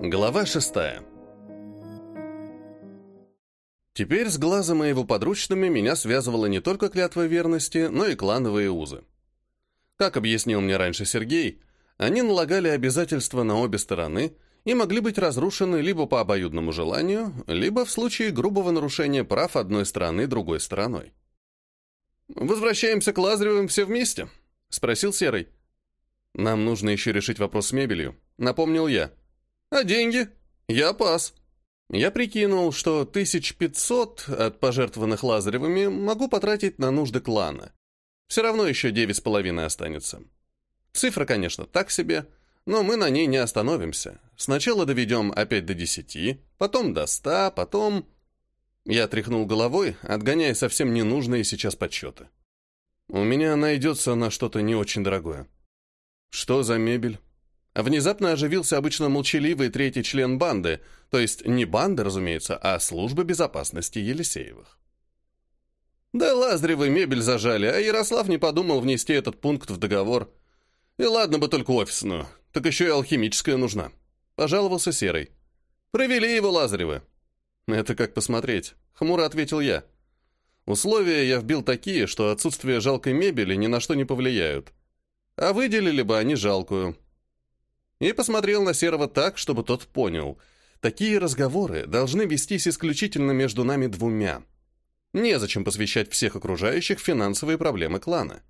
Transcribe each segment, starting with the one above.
Глава шестая. Теперь с глазом и его подручными меня связывала не только клятва верности, но и клановые узы. Как объяснил мне раньше Сергей, они налагали обязательства на обе стороны и могли быть разрушены либо по обоюдному желанию, либо в случае грубого нарушения прав одной стороны другой стороной. «Возвращаемся к Лазаревым все вместе?» — спросил Серый. «Нам нужно еще решить вопрос с мебелью», — напомнил я. «А деньги? Я пас». Я прикинул, что 1500 от пожертвованных Лазаревыми могу потратить на нужды клана. Все равно еще девять с половиной останется. Цифра, конечно, так себе, но мы на ней не остановимся. Сначала доведем опять до десяти, потом до ста, потом... Я тряхнул головой, отгоняя совсем ненужные сейчас подсчеты. У меня найдется на что-то не очень дорогое. Что за мебель? Внезапно оживился обычно молчаливый третий член банды, то есть не банды, разумеется, а службы безопасности Елисеевых. Да Лазаревы мебель зажали, а Ярослав не подумал внести этот пункт в договор. И ладно бы только офисную, так еще и алхимическая нужна. Пожаловался Серый. Провели его Лазаревы. Это как посмотреть, хмуро ответил я. Условия я вбил такие, что отсутствие жалкой мебели ни на что не повлияют. А выделили бы они жалкую. И посмотрел на Серого так, чтобы тот понял. Такие разговоры должны вестись исключительно между нами двумя. Незачем посвящать всех окружающих финансовые проблемы клана.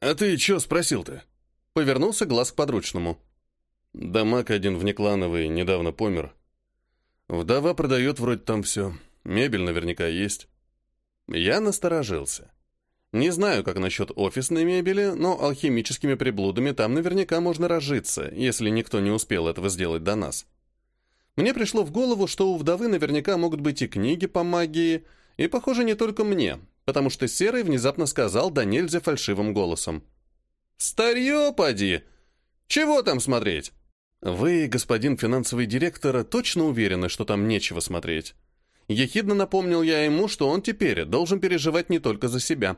«А ты чё спросил-то?» Повернулся глаз к подручному. Да маг один внеклановый недавно помер. Вдова продает вроде там все. Мебель наверняка есть. Я насторожился. Не знаю, как насчет офисной мебели, но алхимическими приблудами там наверняка можно разжиться, если никто не успел этого сделать до нас. Мне пришло в голову, что у вдовы наверняка могут быть и книги по магии, и, похоже, не только мне, потому что Серый внезапно сказал да нельзя фальшивым голосом. «Старье, поди! Чего там смотреть?» «Вы, господин финансовый директор, точно уверены, что там нечего смотреть?» Ехидно напомнил я ему, что он теперь должен переживать не только за себя.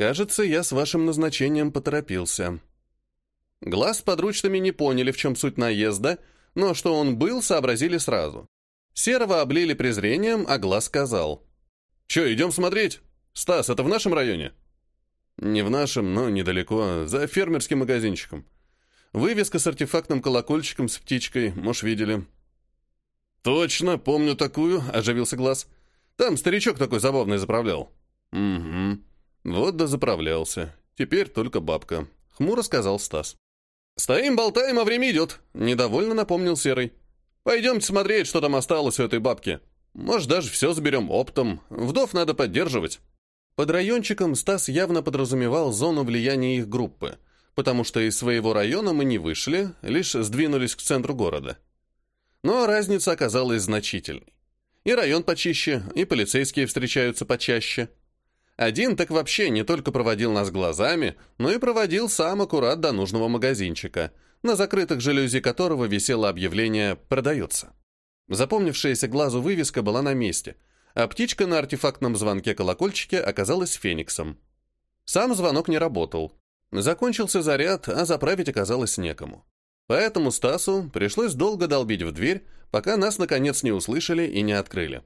«Кажется, я с вашим назначением поторопился». Глаз подручными не поняли, в чем суть наезда, но что он был, сообразили сразу. Серого облили презрением, а Глаз сказал. «Че, идем смотреть? Стас, это в нашем районе?» «Не в нашем, но недалеко, за фермерским магазинчиком. Вывеска с артефактным колокольчиком с птичкой, может, видели». «Точно, помню такую», — оживился глаз. «Там старичок такой забавный заправлял». «Угу. Вот да заправлялся. Теперь только бабка», — хмуро сказал Стас. «Стоим, болтаем, а время идет», — недовольно напомнил Серый. «Пойдемте смотреть, что там осталось у этой бабки». Может, даже все заберем оптом. Вдов надо поддерживать. Под райончиком Стас явно подразумевал зону влияния их группы, потому что из своего района мы не вышли, лишь сдвинулись к центру города. Но разница оказалась значительной. И район почище, и полицейские встречаются почаще. Один так вообще не только проводил нас глазами, но и проводил сам аккурат до нужного магазинчика, на закрытых жалюзи которого висело объявление «Продается». Запомнившаяся глазу вывеска была на месте, а птичка на артефактном звонке-колокольчике оказалась фениксом. Сам звонок не работал. Закончился заряд, а заправить оказалось некому. Поэтому Стасу пришлось долго долбить в дверь, пока нас наконец не услышали и не открыли.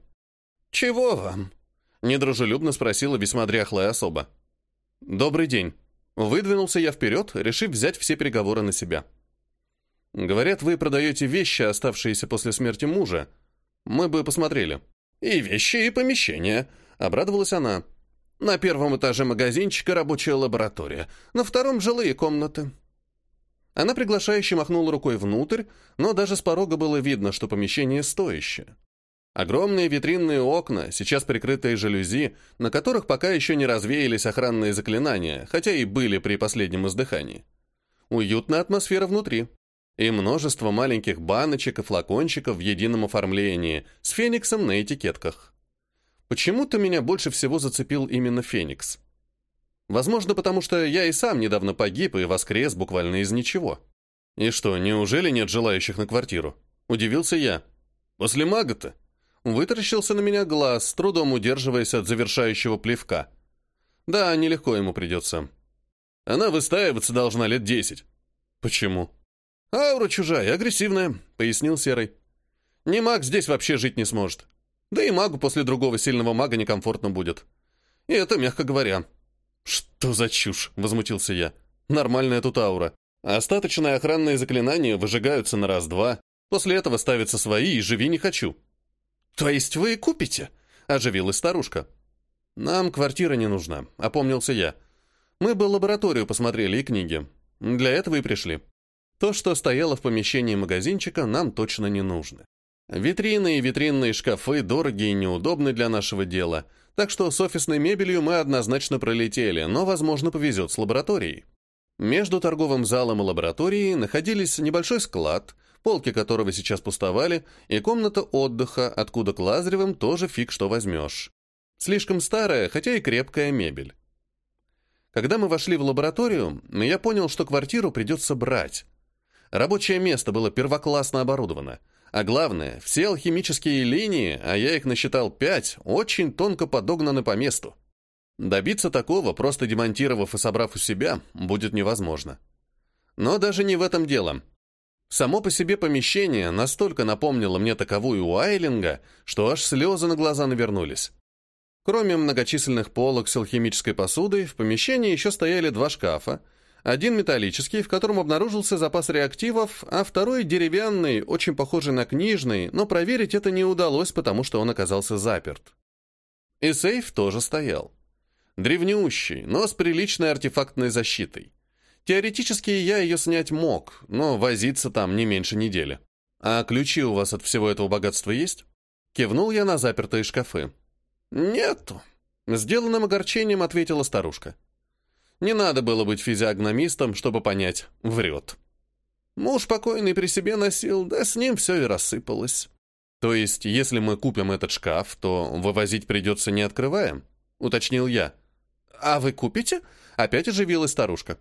«Чего вам?» — недружелюбно спросила весьма дряхлая особа. «Добрый день». Выдвинулся я вперед, решив взять все переговоры на себя. Говорят, вы продаете вещи, оставшиеся после смерти мужа. Мы бы посмотрели. И вещи, и помещения. Обрадовалась она. На первом этаже магазинчика рабочая лаборатория, на втором жилые комнаты. Она приглашающе махнула рукой внутрь, но даже с порога было видно, что помещение стоящее. Огромные витринные окна, сейчас прикрытые жалюзи, на которых пока еще не развеялись охранные заклинания, хотя и были при последнем издыхании. Уютная атмосфера внутри. И множество маленьких баночек и флакончиков в едином оформлении, с фениксом на этикетках. Почему-то меня больше всего зацепил именно феникс. Возможно, потому что я и сам недавно погиб и воскрес буквально из ничего. И что, неужели нет желающих на квартиру? Удивился я. После мага-то? Вытаращился на меня глаз, с трудом удерживаясь от завершающего плевка. Да, нелегко ему придется. Она выстаиваться должна лет десять. Почему? «Аура чужая, агрессивная», — пояснил Серый. Не маг здесь вообще жить не сможет. Да и магу после другого сильного мага некомфортно будет. И это мягко говоря. «Что за чушь?» — возмутился я. «Нормальная тут аура. Остаточные охранные заклинания выжигаются на раз-два. После этого ставятся свои и живи не хочу». «То есть вы купите?» — оживилась старушка. «Нам квартира не нужна», — опомнился я. «Мы бы лабораторию посмотрели и книги. Для этого и пришли. То, что стояло в помещении магазинчика, нам точно не нужно. Витрины и витринные шкафы дорогие и неудобны для нашего дела, так что с офисной мебелью мы однозначно пролетели, но, возможно, повезет с лабораторией. Между торговым залом и лабораторией находились небольшой склад, полки которого сейчас пустовали, и комната отдыха, откуда к Лазаревым тоже фиг что возьмешь. Слишком старая, хотя и крепкая мебель. Когда мы вошли в лабораторию, я понял, что квартиру придется брать. Рабочее место было первоклассно оборудовано. А главное, все алхимические линии, а я их насчитал пять, очень тонко подогнаны по месту. Добиться такого, просто демонтировав и собрав у себя, будет невозможно. Но даже не в этом дело. Само по себе помещение настолько напомнило мне таковую у Айлинга, что аж слезы на глаза навернулись. Кроме многочисленных полок с алхимической посудой, в помещении еще стояли два шкафа, один металлический, в котором обнаружился запас реактивов, а второй деревянный, очень похожий на книжный, но проверить это не удалось, потому что он оказался заперт. И сейф тоже стоял. Древнющий, но с приличной артефактной защитой. Теоретически я ее снять мог, но возиться там не меньше недели. «А ключи у вас от всего этого богатства есть?» Кивнул я на запертые шкафы. «Нету», — сделанным огорчением ответила старушка. Не надо было быть физиогномистом, чтобы понять, врет. Муж покойный при себе носил, да с ним все и рассыпалось. То есть, если мы купим этот шкаф, то вывозить придется не открывая, уточнил я. А вы купите? Опять оживилась старушка.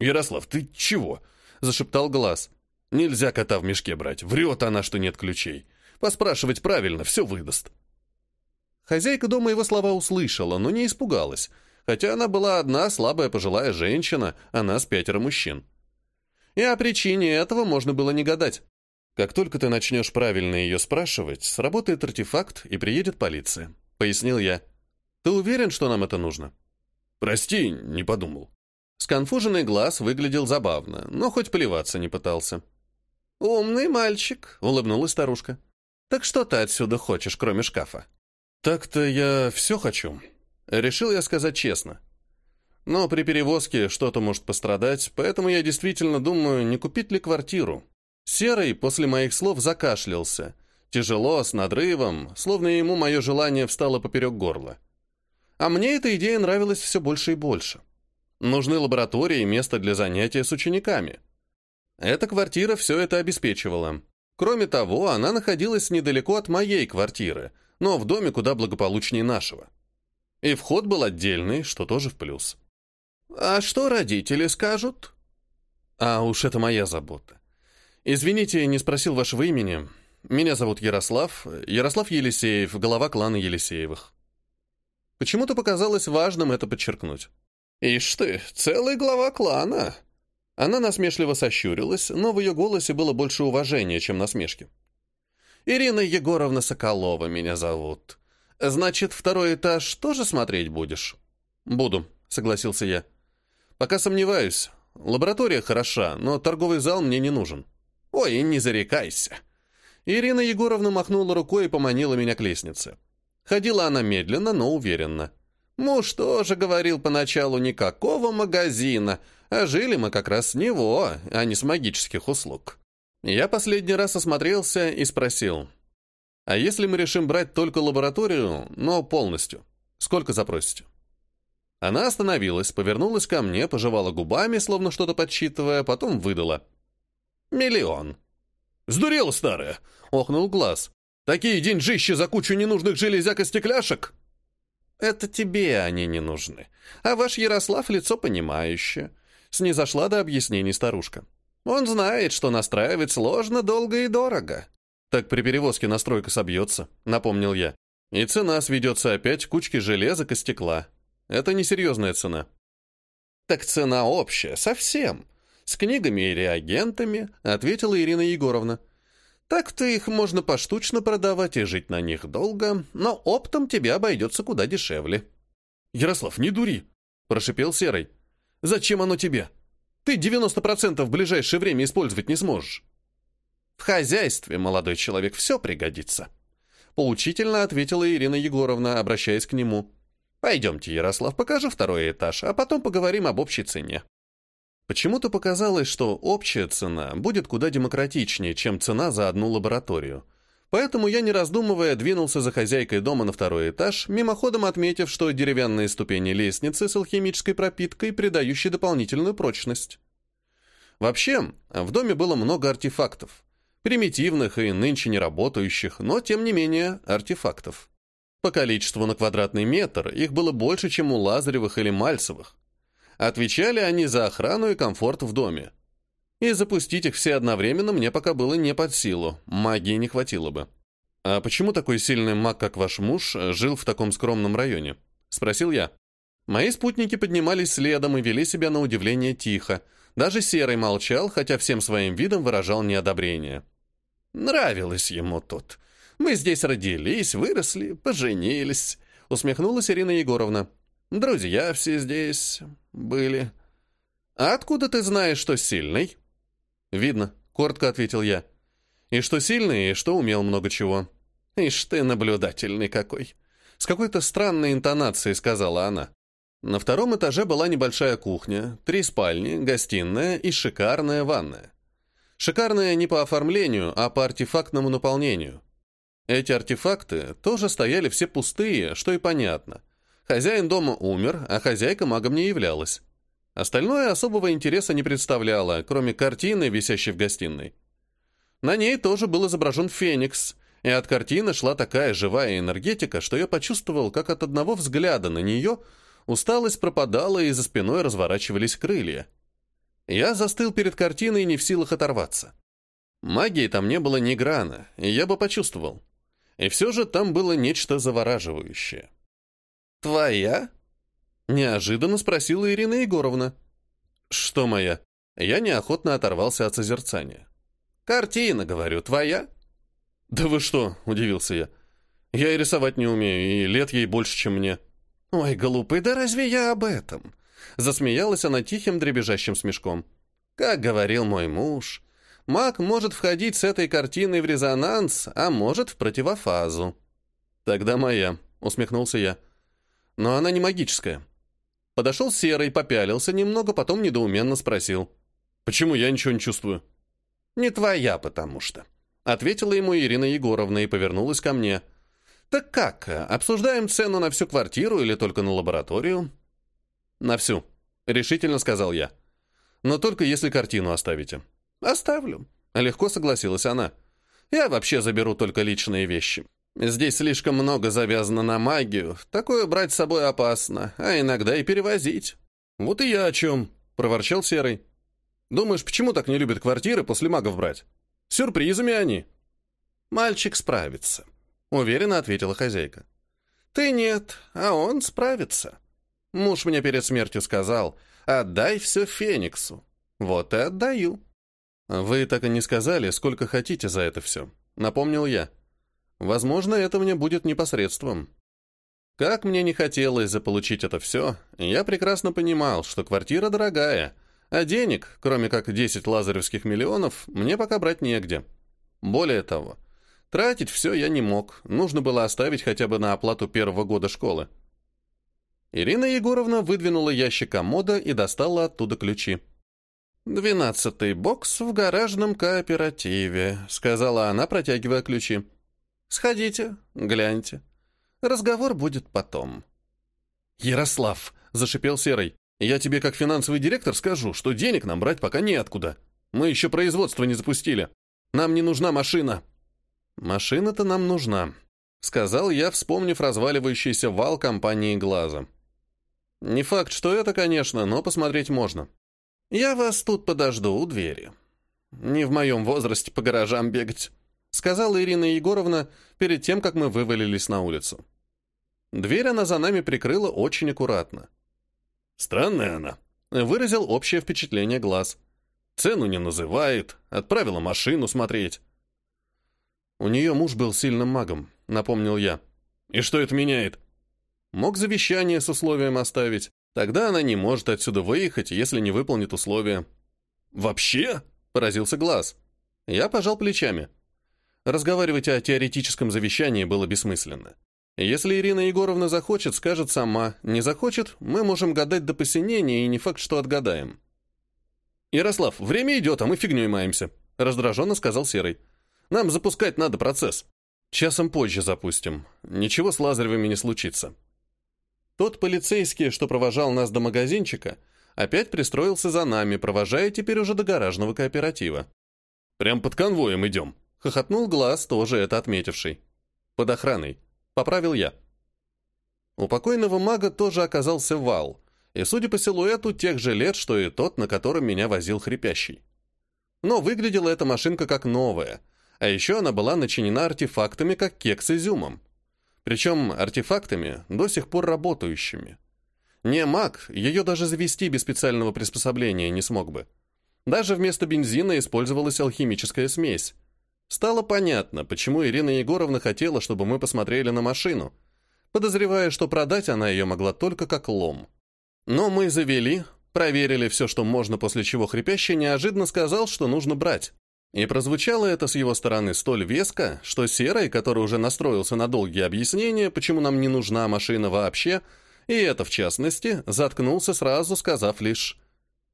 Ярослав, ты чего? Зашептал глаз. Нельзя кота в мешке брать. Врет она, что нет ключей. Поспрашивать правильно, все выдаст. Хозяйка дома его слова услышала, но не испугалась хотя она была одна слабая пожилая женщина, а нас пятеро мужчин. И о причине этого можно было не гадать. Как только ты начнешь правильно ее спрашивать, сработает артефакт и приедет полиция, пояснил я. Ты уверен, что нам это нужно? Прости, не подумал. Сконфуженный глаз выглядел забавно, но хоть плеваться не пытался. «Умный мальчик», — улыбнулась старушка. «Так что ты отсюда хочешь, кроме шкафа?» «Так-то я все хочу», Решил я сказать честно. Но при перевозке что-то может пострадать, поэтому я действительно думаю, не купить ли квартиру. Серый после моих слов закашлялся. Тяжело, с надрывом, словно ему мое желание встало поперек горла. А мне эта идея нравилась все больше и больше. Нужны лаборатории и место для занятия с учениками. Эта квартира все это обеспечивала. Кроме того, она находилась недалеко от моей квартиры, но в доме куда благополучнее нашего. И вход был отдельный, что тоже в плюс. «А что родители скажут?» «А уж это моя забота. Извините, не спросил вашего имени. Меня зовут Ярослав, Ярослав Елисеев, глава клана Елисеевых». Почему-то показалось важным это подчеркнуть. «Ишь ты, целый глава клана!» Она насмешливо сощурилась, но в ее голосе было больше уважения, чем насмешки. «Ирина Егоровна Соколова меня зовут. «Значит, второй этаж тоже смотреть будешь?» «Буду», — согласился я. «Пока сомневаюсь. Лаборатория хороша, но торговый зал мне не нужен». «Ой, не зарекайся». Ирина Егоровна махнула рукой и поманила меня к лестнице. Ходила она медленно, но уверенно. Муж тоже говорил поначалу никакого магазина, а жили мы как раз с него, а не с магических услуг. Я последний раз осмотрелся и спросил, а если мы решим брать только лабораторию, но полностью? Сколько запросите? Она остановилась, повернулась ко мне, пожевала губами, словно что-то подсчитывая, потом выдала. «Миллион». «Сдурела старая!» — охнул глаз. «Такие деньжища за кучу ненужных железяк и стекляшек!» «Это тебе они не нужны. А ваш Ярослав — лицо понимающее». Снизошла до объяснений старушка. «Он знает, что настраивать сложно, долго и дорого. «Так при перевозке настройка собьется», — напомнил я. «И цена сведется опять кучки железок и стекла. Это несерьезная цена». «Так цена общая, совсем. С книгами и реагентами», — ответила Ирина Егоровна. Так-то их можно поштучно продавать и жить на них долго, но оптом тебе обойдется куда дешевле. «Ярослав, не дури!» – прошипел Серый. «Зачем оно тебе? Ты 90% в ближайшее время использовать не сможешь». «В хозяйстве, молодой человек, все пригодится», — поучительно ответила Ирина Егоровна, обращаясь к нему. «Пойдемте, Ярослав, покажу второй этаж, а потом поговорим об общей цене». Почему-то показалось, что общая цена будет куда демократичнее, чем цена за одну лабораторию. Поэтому я, не раздумывая, двинулся за хозяйкой дома на второй этаж, мимоходом отметив, что деревянные ступени лестницы с алхимической пропиткой, придающей дополнительную прочность. Вообще, в доме было много артефактов. Примитивных и нынче не работающих, но, тем не менее, артефактов. По количеству на квадратный метр их было больше, чем у Лазаревых или Мальцевых. Отвечали они за охрану и комфорт в доме. И запустить их все одновременно мне пока было не под силу, магии не хватило бы. «А почему такой сильный маг, как ваш муж, жил в таком скромном районе?» — спросил я. Мои спутники поднимались следом и вели себя на удивление тихо. Даже Серый молчал, хотя всем своим видом выражал неодобрение. «Нравилось ему тут. Мы здесь родились, выросли, поженились», — усмехнулась Ирина Егоровна. Друзья все здесь были. А откуда ты знаешь, что сильный? Видно, коротко ответил я. И что сильный, и что умел много чего. Ишь ты наблюдательный какой. С какой-то странной интонацией сказала она. На втором этаже была небольшая кухня, три спальни, гостиная и шикарная ванная. Шикарная не по оформлению, а по артефактному наполнению. Эти артефакты тоже стояли все пустые, что и понятно. Хозяин дома умер, а хозяйка магом не являлась. Остальное особого интереса не представляло, кроме картины, висящей в гостиной. На ней тоже был изображен феникс, и от картины шла такая живая энергетика, что я почувствовал, как от одного взгляда на нее усталость пропадала, и за спиной разворачивались крылья. Я застыл перед картиной, не в силах оторваться. Магии там не было ни грана, и я бы почувствовал. И все же там было нечто завораживающее. «Твоя?» — неожиданно спросила Ирина Егоровна. «Что моя?» Я неохотно оторвался от созерцания. «Картина, говорю, твоя?» «Да вы что?» — удивился я. «Я и рисовать не умею, и лет ей больше, чем мне». «Ой, глупый, да разве я об этом?» Засмеялась она тихим дребезжащим смешком. «Как говорил мой муж, маг может входить с этой картиной в резонанс, а может в противофазу». «Тогда моя», — усмехнулся я но она не магическая. Подошел Серый, попялился немного, потом недоуменно спросил. «Почему я ничего не чувствую?» «Не твоя, потому что», — ответила ему Ирина Егоровна и повернулась ко мне. «Так как, обсуждаем цену на всю квартиру или только на лабораторию?» «На всю», — решительно сказал я. «Но только если картину оставите». «Оставлю», — легко согласилась она. «Я вообще заберу только личные вещи. Здесь слишком много завязано на магию. Такое брать с собой опасно, а иногда и перевозить. Вот и я о чем, проворчал Серый. Думаешь, почему так не любят квартиры после магов брать? Сюрпризами они. Мальчик справится, уверенно ответила хозяйка. Ты нет, а он справится. Муж мне перед смертью сказал, отдай все Фениксу. Вот и отдаю. Вы так и не сказали, сколько хотите за это все, напомнил я. Возможно, это мне будет непосредством. Как мне не хотелось заполучить это все, я прекрасно понимал, что квартира дорогая, а денег, кроме как 10 лазаревских миллионов, мне пока брать негде. Более того, тратить все я не мог, нужно было оставить хотя бы на оплату первого года школы. Ирина Егоровна выдвинула ящик комода и достала оттуда ключи. «Двенадцатый бокс в гаражном кооперативе», — сказала она, протягивая ключи. Сходите, гляньте. Разговор будет потом». «Ярослав», — зашипел Серый, — «я тебе как финансовый директор скажу, что денег нам брать пока неоткуда. Мы еще производство не запустили. Нам не нужна машина». «Машина-то нам нужна», — сказал я, вспомнив разваливающийся вал компании «Глаза». «Не факт, что это, конечно, но посмотреть можно. Я вас тут подожду у двери. Не в моем возрасте по гаражам бегать» сказала Ирина Егоровна перед тем, как мы вывалились на улицу. Дверь она за нами прикрыла очень аккуратно. «Странная она», — выразил общее впечатление глаз. «Цену не называет, отправила машину смотреть». У нее муж был сильным магом, напомнил я. И что это меняет? Мог завещание с условием оставить. Тогда она не может отсюда выехать, если не выполнит условия. «Вообще?» — поразился Глаз. Я пожал плечами. Разговаривать о теоретическом завещании было бессмысленно. Если Ирина Егоровна захочет, скажет сама. Не захочет, мы можем гадать до посинения, и не факт, что отгадаем. «Ярослав, время идет, а мы фигней маемся», — раздраженно сказал Серый. «Нам запускать надо процесс. Часом позже запустим. Ничего с Лазаревыми не случится». Тот полицейский, что провожал нас до магазинчика, опять пристроился за нами, провожая теперь уже до гаражного кооператива. «Прям под конвоем идем», — хохотнул Глаз, тоже это отметивший. «Под охраной», — поправил я. У покойного мага тоже оказался вал, и, судя по силуэту, тех же лет, что и тот, на котором меня возил хрипящий. Но выглядела эта машинка как новая, а еще она была начинена артефактами, как кекс изюмом. Причем артефактами, до сих пор работающими. Не маг, ее даже завести без специального приспособления не смог бы. Даже вместо бензина использовалась алхимическая смесь. Стало понятно, почему Ирина Егоровна хотела, чтобы мы посмотрели на машину, подозревая, что продать она ее могла только как лом. Но мы завели, проверили все, что можно, после чего хрипящий неожиданно сказал, что нужно брать. И прозвучало это с его стороны столь веско, что Серый, который уже настроился на долгие объяснения, почему нам не нужна машина вообще, и это в частности, заткнулся сразу, сказав лишь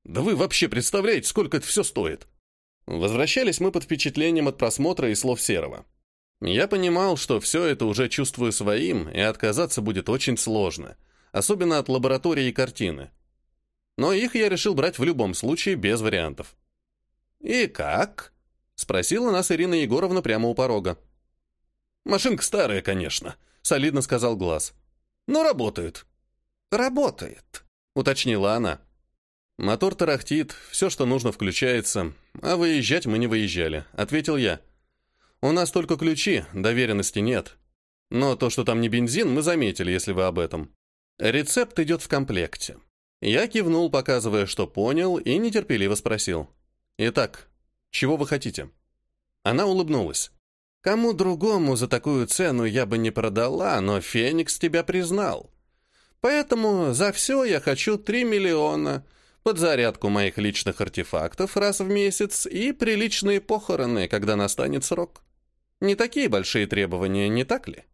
«Да вы вообще представляете, сколько это все стоит?» Возвращались мы под впечатлением от просмотра и слов Серого. Я понимал, что все это уже чувствую своим, и отказаться будет очень сложно, особенно от лаборатории и картины. Но их я решил брать в любом случае без вариантов. «И как?» Спросила нас Ирина Егоровна прямо у порога. «Машинка старая, конечно», — солидно сказал Глаз. «Но работает». «Работает», — уточнила она. «Мотор тарахтит, все, что нужно, включается, а выезжать мы не выезжали», — ответил я. «У нас только ключи, доверенности нет. Но то, что там не бензин, мы заметили, если вы об этом. Рецепт идет в комплекте». Я кивнул, показывая, что понял, и нетерпеливо спросил. «Итак, чего вы хотите?» Она улыбнулась. «Кому другому за такую цену я бы не продала, но Феникс тебя признал. Поэтому за все я хочу три миллиона, подзарядку моих личных артефактов раз в месяц и приличные похороны, когда настанет срок. Не такие большие требования, не так ли?»